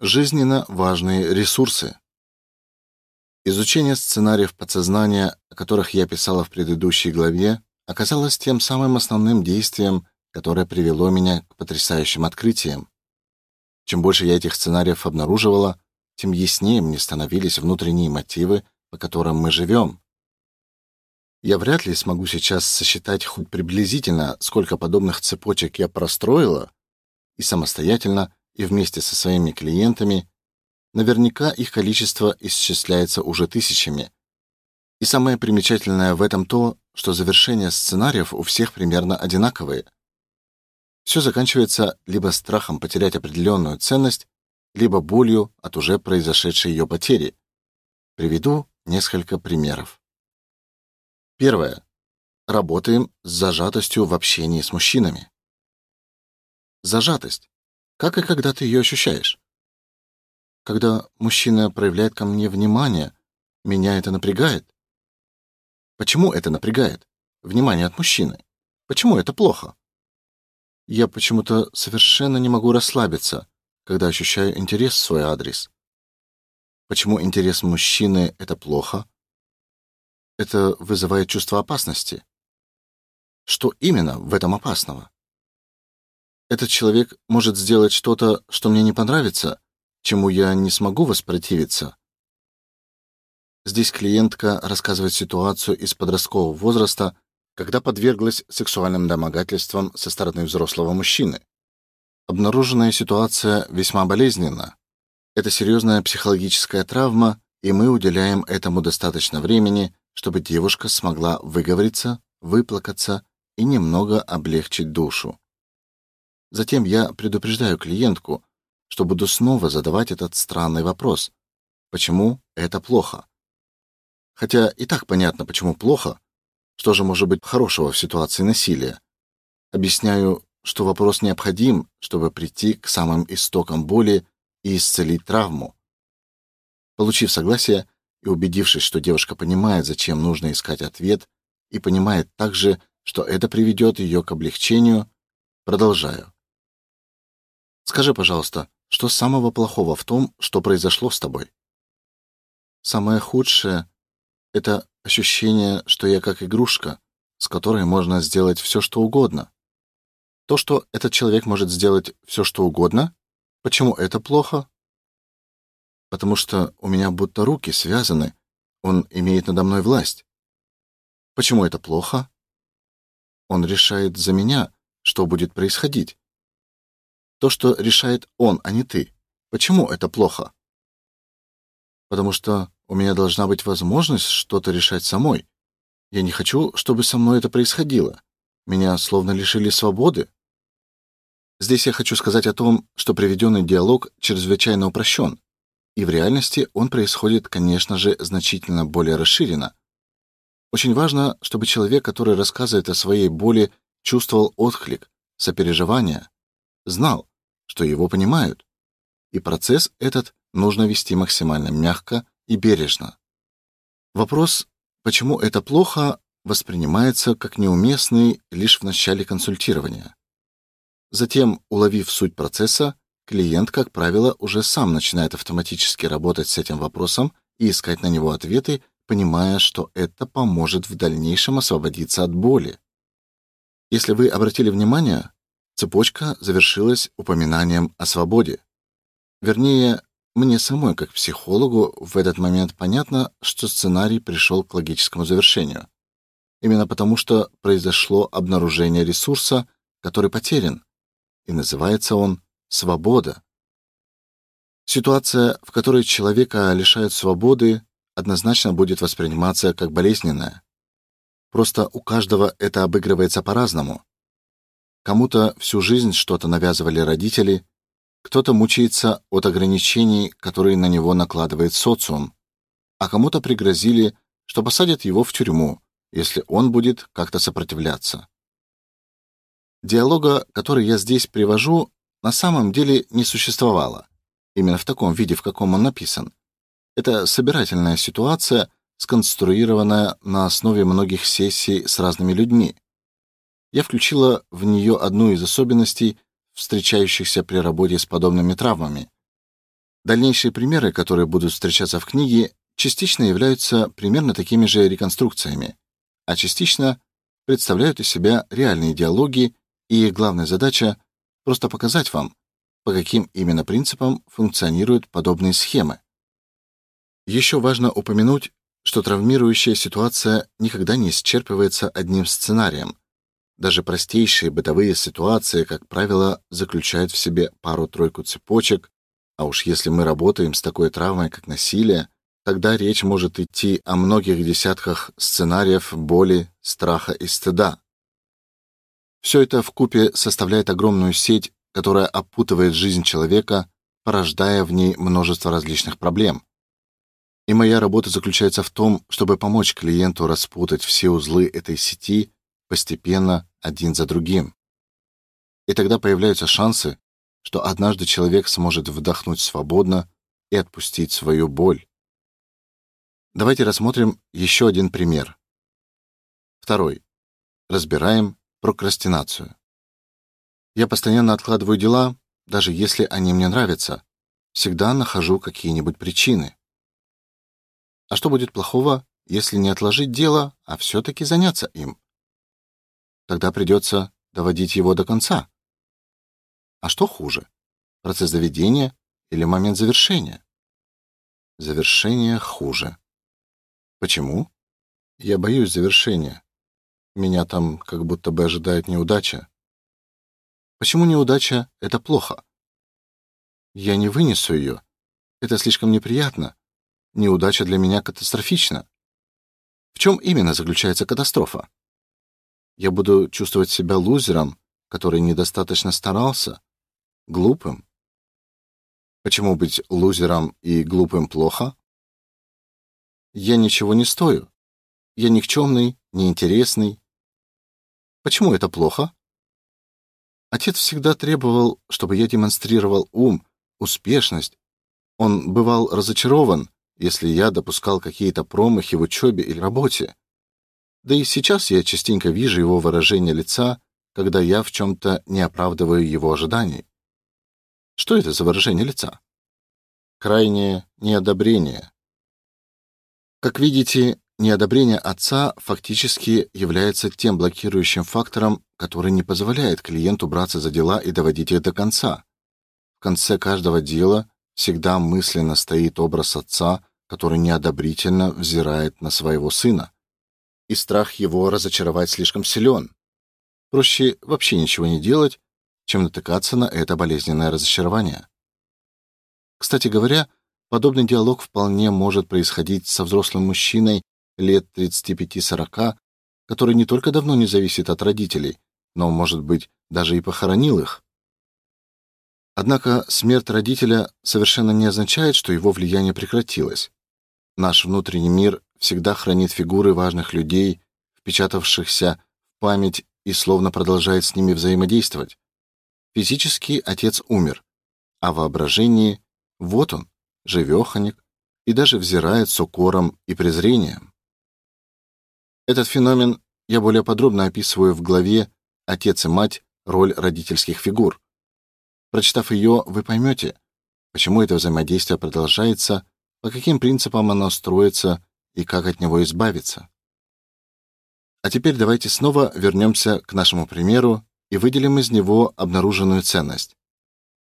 Жизненно важные ресурсы. Изучение сценариев подсознания, о которых я писала в предыдущей главе, оказалось тем самым основным действием, которое привело меня к потрясающим открытиям. Чем больше я этих сценариев обнаруживала, тем яснее мне становились внутренние мотивы, по которым мы живем. Я вряд ли смогу сейчас сосчитать хоть приблизительно, сколько подобных цепочек я простроила, и самостоятельно и вместе со своими клиентами, наверняка их количество исчисляется уже тысячами. И самое примечательное в этом то, что завершения сценариев у всех примерно одинаковые. Все заканчивается либо страхом потерять определенную ценность, либо болью от уже произошедшей ее потери. Приведу несколько примеров. Первое. Работаем с зажатостью в общении с мужчинами. Зажатость как и когда ты ее ощущаешь? Когда мужчина проявляет ко мне внимание, меня это напрягает. Почему это напрягает? Внимание от мужчины. Почему это плохо? Я почему-то совершенно не могу расслабиться, когда ощущаю интерес в свой адрес. Почему интерес мужчины это плохо? Это вызывает чувство опасности. Что именно в этом опасного? Этот человек может сделать что-то, что мне не понравится, чему я не смогу воспротивиться. Здесь клиентка рассказывает ситуацию из подросткового возраста, когда подверглась сексуальным домогательствам со стороны взрослого мужчины. Обнаруженная ситуация весьма болезненна. Это серьезная психологическая травма, и мы уделяем этому достаточно времени, чтобы девушка смогла выговориться, выплакаться и немного облегчить душу. Затем я предупреждаю клиентку, что буду снова задавать этот странный вопрос: почему это плохо? Хотя и так понятно, почему плохо. Что же может быть хорошего в ситуации насилия? Объясняю, что вопрос необходим, чтобы прийти к самым истокам боли и исцелить травму. Получив согласие и убедившись, что девушка понимает, зачем нужно искать ответ, и понимает также, что это приведет ее к облегчению, продолжаю. Скажи, пожалуйста, что самого плохого в том, что произошло с тобой? Самое худшее это ощущение, что я как игрушка, с которой можно сделать все, что угодно. То, что этот человек может сделать все, что угодно, почему это плохо? Потому что у меня будто руки связаны, он имеет надо мной власть. Почему это плохо? Он решает за меня, что будет происходить. То, что решает он, а не ты. Почему это плохо? Потому что у меня должна быть возможность что-то решать самой. Я не хочу, чтобы со мной это происходило. Меня словно лишили свободы. Здесь я хочу сказать о том, что приведенный диалог чрезвычайно упрощен, и в реальности он происходит, конечно же, значительно более расширенно. Очень важно, чтобы человек, который рассказывает о своей боли, чувствовал отклик, сопереживание, знал, что его понимают. И процесс этот нужно вести максимально мягко и бережно. Вопрос, почему это плохо, воспринимается как неуместный лишь в начале консультирования. Затем, уловив суть процесса, клиент, как правило, уже сам начинает автоматически работать с этим вопросом и искать на него ответы, понимая, что это поможет в дальнейшем освободиться от боли. Если вы обратили внимание, Цепочка завершилась упоминанием о свободе. Вернее, мне самой, как психологу, в этот момент понятно, что сценарий пришел к логическому завершению. Именно потому, что произошло обнаружение ресурса, который потерян, и называется он свобода. Ситуация, в которой человека лишают свободы, однозначно будет восприниматься как болезненная. Просто у каждого это обыгрывается по-разному. Кому-то всю жизнь что-то навязывали родители, кто-то мучается от ограничений, которые на него накладывает социум, а кому-то пригрозили, что посадят его в тюрьму, если он будет как-то сопротивляться. Диалога, который я здесь привожу, на самом деле не существовало, именно в таком виде, в каком он написан. Это собирательная ситуация, сконструированная на основе многих сессий с разными людьми я включила в нее одну из особенностей, встречающихся при работе с подобными травмами. Дальнейшие примеры, которые будут встречаться в книге, частично являются примерно такими же реконструкциями, а частично представляют из себя реальные диалоги, и их главная задача просто показать вам, по каким именно принципам функционируют подобные схемы. Еще важно упомянуть, что травмирующая ситуация никогда не исчерпывается одним сценарием. Даже простейшие бытовые ситуации, как правило, заключают в себе пару-тройку цепочек, а уж если мы работаем с такой травмой, как насилие, тогда речь может идти о многих десятках сценариев боли, страха и стыда. Все это в купе составляет огромную сеть, которая опутывает жизнь человека, порождая в ней множество различных проблем. И моя работа заключается в том, чтобы помочь клиенту распутать все узлы этой сети постепенно один за другим. И тогда появляются шансы, что однажды человек сможет вдохнуть свободно и отпустить свою боль. Давайте рассмотрим еще один пример. Второй. Разбираем прокрастинацию. Я постоянно откладываю дела, даже если они мне нравятся. Всегда нахожу какие-нибудь причины. А что будет плохого, если не отложить дело, а все таки заняться им? Тогда придется доводить его до конца. А что хуже? Процесс доведения или момент завершения? Завершение хуже. Почему? Я боюсь завершения. Меня там как будто бы ожидает неудача. Почему неудача это плохо? Я не вынесу ее. Это слишком неприятно. Неудача для меня катастрофична. В чем именно заключается катастрофа? Я буду чувствовать себя лузером, который недостаточно старался, глупым. Почему быть лузером и глупым плохо? Я ничего не стою. Я никчемный, неинтересный. Почему это плохо? Отец всегда требовал, чтобы я демонстрировал ум, успешность. Он бывал разочарован, если я допускал какие-то промахи в учебе или работе. Да и сейчас я частенько вижу его выражение лица, когда я в чем то не оправдываю его ожиданий. Что это за выражение лица? Крайнее неодобрение. Как видите, неодобрение отца фактически является тем блокирующим фактором, который не позволяет клиенту браться за дела и доводить их до конца. В конце каждого дела всегда мысленно стоит образ отца, который неодобрительно взирает на своего сына. И страх его разочаровать слишком силен. Проще вообще ничего не делать, чем натыкаться на это болезненное разочарование. Кстати говоря, подобный диалог вполне может происходить со взрослым мужчиной лет 35-40, который не только давно не зависит от родителей, но, может быть, даже и похоронил их. Однако смерть родителя совершенно не означает, что его влияние прекратилось. Наш внутренний мир всегда хранит фигуры важных людей, впечатавшихся в память и словно продолжает с ними взаимодействовать. Физически отец умер, а воображение вот он, живеханик, и даже взирает с укором и презрением. Этот феномен я более подробно описываю в главе Отец и мать. Роль родительских фигур. Прочитав ее, вы поймете, почему это взаимодействие продолжается, по каким принципам оно строится и как от него избавиться. А теперь давайте снова вернемся к нашему примеру и выделим из него обнаруженную ценность.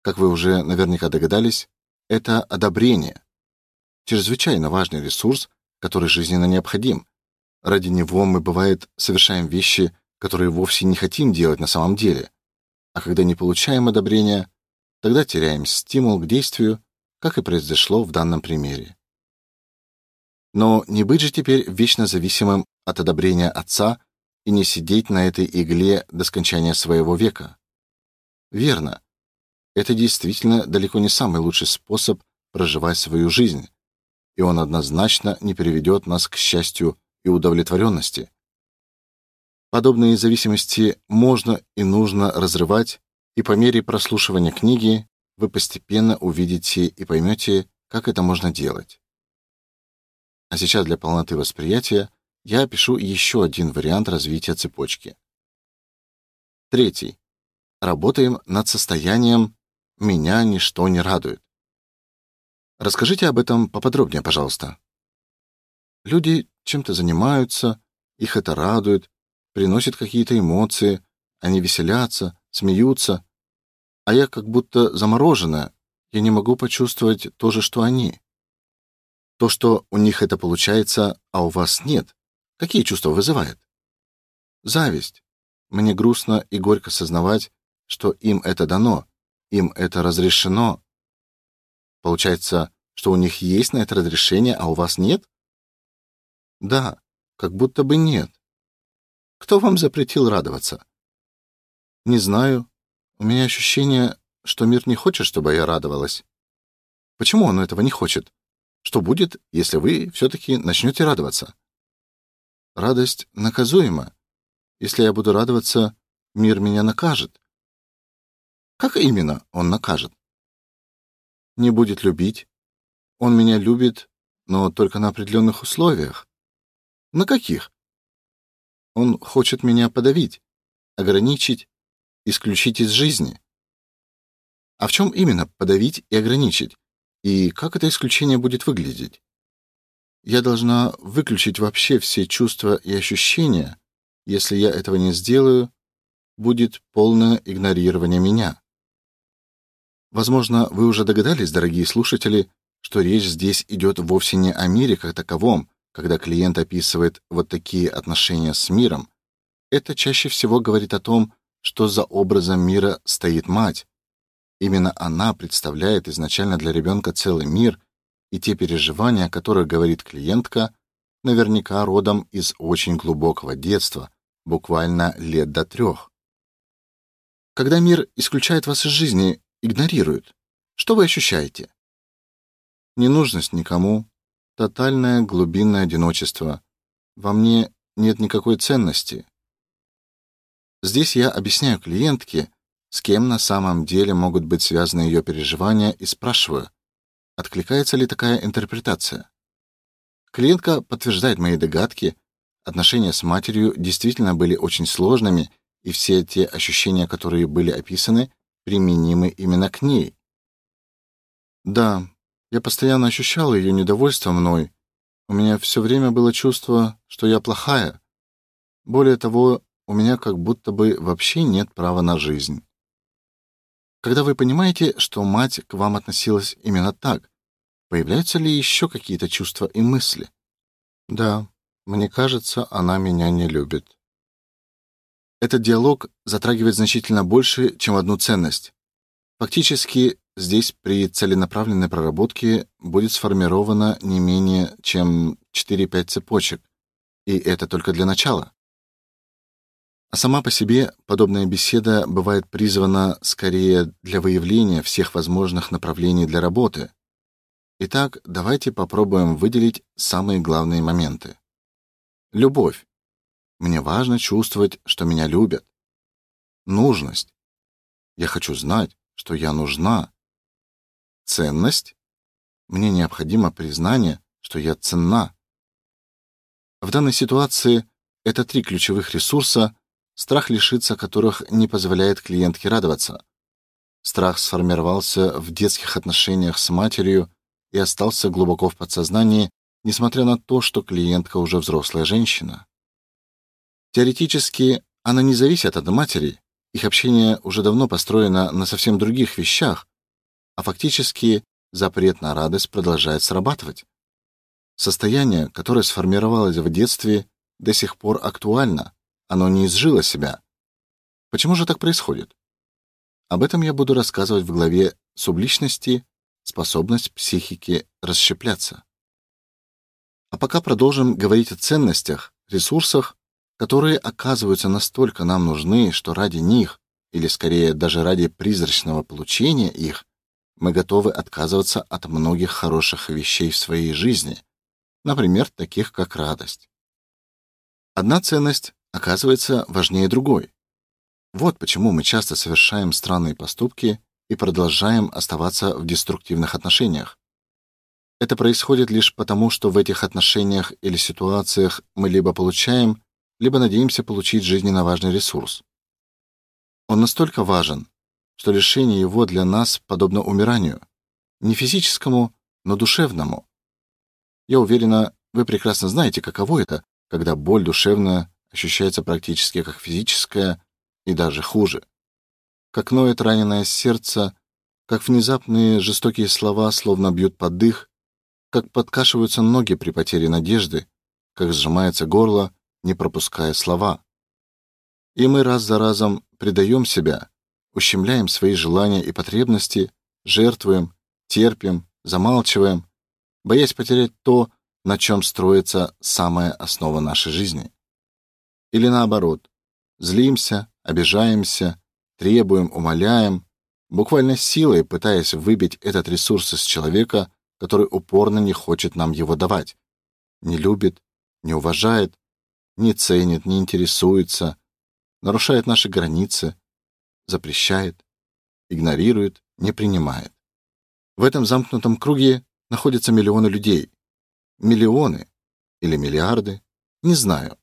Как вы уже наверняка догадались, это одобрение. Чрезвычайно важный ресурс, который жизненно необходим. Ради него мы бывает совершаем вещи, которые вовсе не хотим делать на самом деле. А когда не получаем одобрения, тогда теряем стимул к действию, как и произошло в данном примере. Но не быть же теперь вечно зависимым от одобрения отца и не сидеть на этой игле до скончания своего века. Верно. Это действительно далеко не самый лучший способ проживать свою жизнь, и он однозначно не приведет нас к счастью и удовлетворенности. Подобные зависимости можно и нужно разрывать, и по мере прослушивания книги вы постепенно увидите и поймете, как это можно делать. А сейчас для полноты восприятия я опишу еще один вариант развития цепочки. Третий. Работаем над состоянием меня ничто не радует. Расскажите об этом поподробнее, пожалуйста. Люди чем-то занимаются, их это радует, приносит какие-то эмоции, они веселятся, смеются, а я как будто замороженная, я не могу почувствовать то же, что они. То, что у них это получается, а у вас нет. Какие чувства вызывает? Зависть. Мне грустно и горько сознавать, что им это дано, им это разрешено. Получается, что у них есть на это разрешение, а у вас нет? Да, как будто бы нет. Кто вам запретил радоваться? Не знаю. У меня ощущение, что мир не хочет, чтобы я радовалась. Почему он этого не хочет? Что будет, если вы все таки начнете радоваться? Радость наказуема. Если я буду радоваться, мир меня накажет. Как именно он накажет? Не будет любить. Он меня любит, но только на определенных условиях. На каких? Он хочет меня подавить, ограничить, исключить из жизни. А в чем именно подавить и ограничить? И как это исключение будет выглядеть? Я должна выключить вообще все чувства и ощущения. Если я этого не сделаю, будет полное игнорирование меня. Возможно, вы уже догадались, дорогие слушатели, что речь здесь идет вовсе не о мире как таковом, когда клиент описывает вот такие отношения с миром. Это чаще всего говорит о том, что за образом мира стоит мать. Именно она представляет изначально для ребенка целый мир, и те переживания, о которых говорит клиентка, наверняка родом из очень глубокого детства, буквально лет до трех. Когда мир исключает вас из жизни, игнорирует, что вы ощущаете? Ненужность никому, тотальное глубинное одиночество. Во мне нет никакой ценности. Здесь я объясняю клиентке, с кем на самом деле могут быть связаны ее переживания и спрашиваю, откликается ли такая интерпретация. Клиентка подтверждает мои догадки. Отношения с матерью действительно были очень сложными, и все те ощущения, которые были описаны, применимы именно к ней. Да, я постоянно ощущала ее недовольство мной. У меня все время было чувство, что я плохая. Более того, у меня как будто бы вообще нет права на жизнь. Когда вы понимаете, что мать к вам относилась именно так, появляются ли еще какие-то чувства и мысли? Да, мне кажется, она меня не любит. Этот диалог затрагивает значительно больше, чем одну ценность. Фактически, здесь при целенаправленной проработке будет сформировано не менее чем 4-5 цепочек, и это только для начала. А сама по себе подобная беседа бывает призвана скорее для выявления всех возможных направлений для работы. Итак, давайте попробуем выделить самые главные моменты. Любовь. Мне важно чувствовать, что меня любят. Нужность. Я хочу знать, что я нужна. Ценность? Мне необходимо признание, что я ценна. В данной ситуации это три ключевых ресурса, страх лишиться которых не позволяет клиентке радоваться. Страх сформировался в детских отношениях с матерью и остался глубоко в подсознании, несмотря на то, что клиентка уже взрослая женщина. Теоретически она не зависит от матери, их общение уже давно построено на совсем других вещах, а фактически запрет на радость продолжает срабатывать. Состояние, которое сформировалось в детстве, до сих пор актуально, оно не изжило себя. Почему же так происходит? Об этом я буду рассказывать в главе Субличности способность психики расщепляться. А пока продолжим говорить о ценностях, ресурсах которые оказываются настолько нам нужны, что ради них, или скорее даже ради призрачного получения их, мы готовы отказываться от многих хороших вещей в своей жизни, например, таких как радость. Одна ценность оказывается важнее другой. Вот почему мы часто совершаем странные поступки и продолжаем оставаться в деструктивных отношениях. Это происходит лишь потому, что в этих отношениях или ситуациях мы либо получаем, либо надеемся получить жизненно важный ресурс. Он настолько важен, что лишение его для нас подобно умиранию, не физическому, но душевному. Я уверена, вы прекрасно знаете, каково это, когда боль душевная ощущается практически как физическая и даже хуже. Как ноет раненое сердце, как внезапные жестокие слова словно бьют под дых, как подкашиваются ноги при потере надежды, как сжимается горло, не пропуская слова. И мы раз за разом предаем себя, ущемляем свои желания и потребности, жертвуем, терпим, замалчиваем, боясь потерять то, на чем строится самая основа нашей жизни. Или наоборот, злимся, обижаемся, требуем, умоляем, буквально силой пытаясь выбить этот ресурс из человека, который упорно не хочет нам его давать, не любит, не уважает, не ценит, не интересуется, нарушает наши границы, запрещает, игнорирует, не принимает. В этом замкнутом круге находятся миллионы людей. Миллионы или миллиарды, не знаю.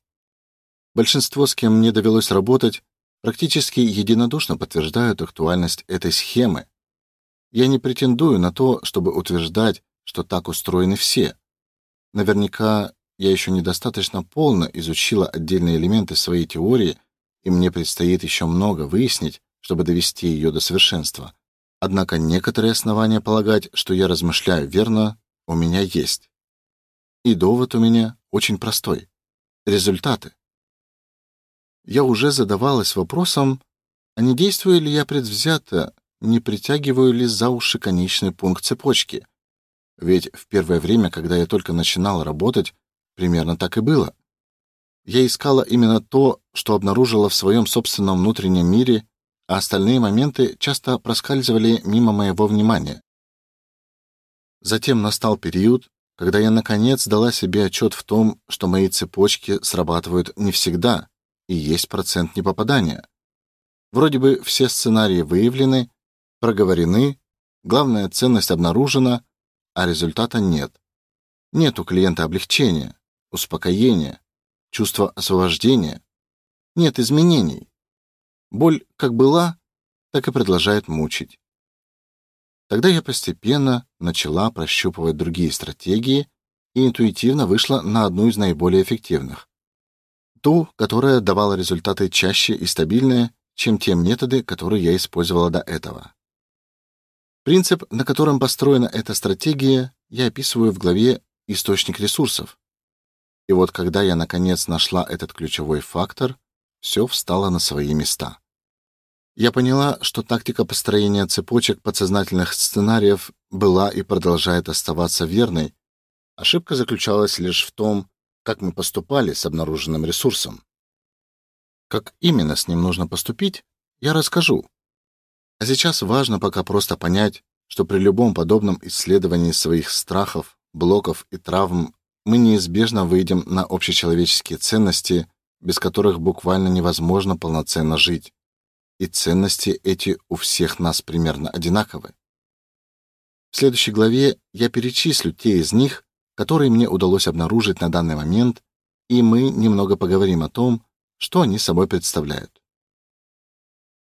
Большинство, с кем мне довелось работать, практически единодушно подтверждают актуальность этой схемы. Я не претендую на то, чтобы утверждать, что так устроены все. Наверняка я еще недостаточно полно изучила отдельные элементы своей теории, и мне предстоит еще много выяснить, чтобы довести ее до совершенства. Однако некоторые основания полагать, что я размышляю верно, у меня есть. И довод у меня очень простой. Результаты. Я уже задавалась вопросом, а не действую ли я предвзято, не притягиваю ли за уши конечный пункт цепочки. Ведь в первое время, когда я только начинала работать, примерно так и было. Я искала именно то, что обнаружила в своем собственном внутреннем мире, а остальные моменты часто проскальзывали мимо моего внимания. Затем настал период, когда я наконец дала себе отчет в том, что мои цепочки срабатывают не всегда, и есть процент непопадания. Вроде бы все сценарии выявлены, проговорены, главная ценность обнаружена, а результата нет. Нет у клиента облегчения, успокоения, чувства освобождения. Нет изменений. Боль как была, так и продолжает мучить. Тогда я постепенно начала прощупывать другие стратегии и интуитивно вышла на одну из наиболее эффективных. Ту, которая давала результаты чаще и стабильнее, чем те методы, которые я использовала до этого. Принцип, на котором построена эта стратегия, я описываю в главе Источник ресурсов. И вот когда я наконец нашла этот ключевой фактор, все встало на свои места. Я поняла, что тактика построения цепочек подсознательных сценариев была и продолжает оставаться верной. Ошибка заключалась лишь в том, как мы поступали с обнаруженным ресурсом. Как именно с ним нужно поступить, я расскажу. А сейчас важно пока просто понять, что при любом подобном исследовании своих страхов, блоков и травм мы неизбежно выйдем на общечеловеческие ценности, без которых буквально невозможно полноценно жить. И ценности эти у всех нас примерно одинаковы. В следующей главе я перечислю те из них, которые мне удалось обнаружить на данный момент, и мы немного поговорим о том, что они собой представляют.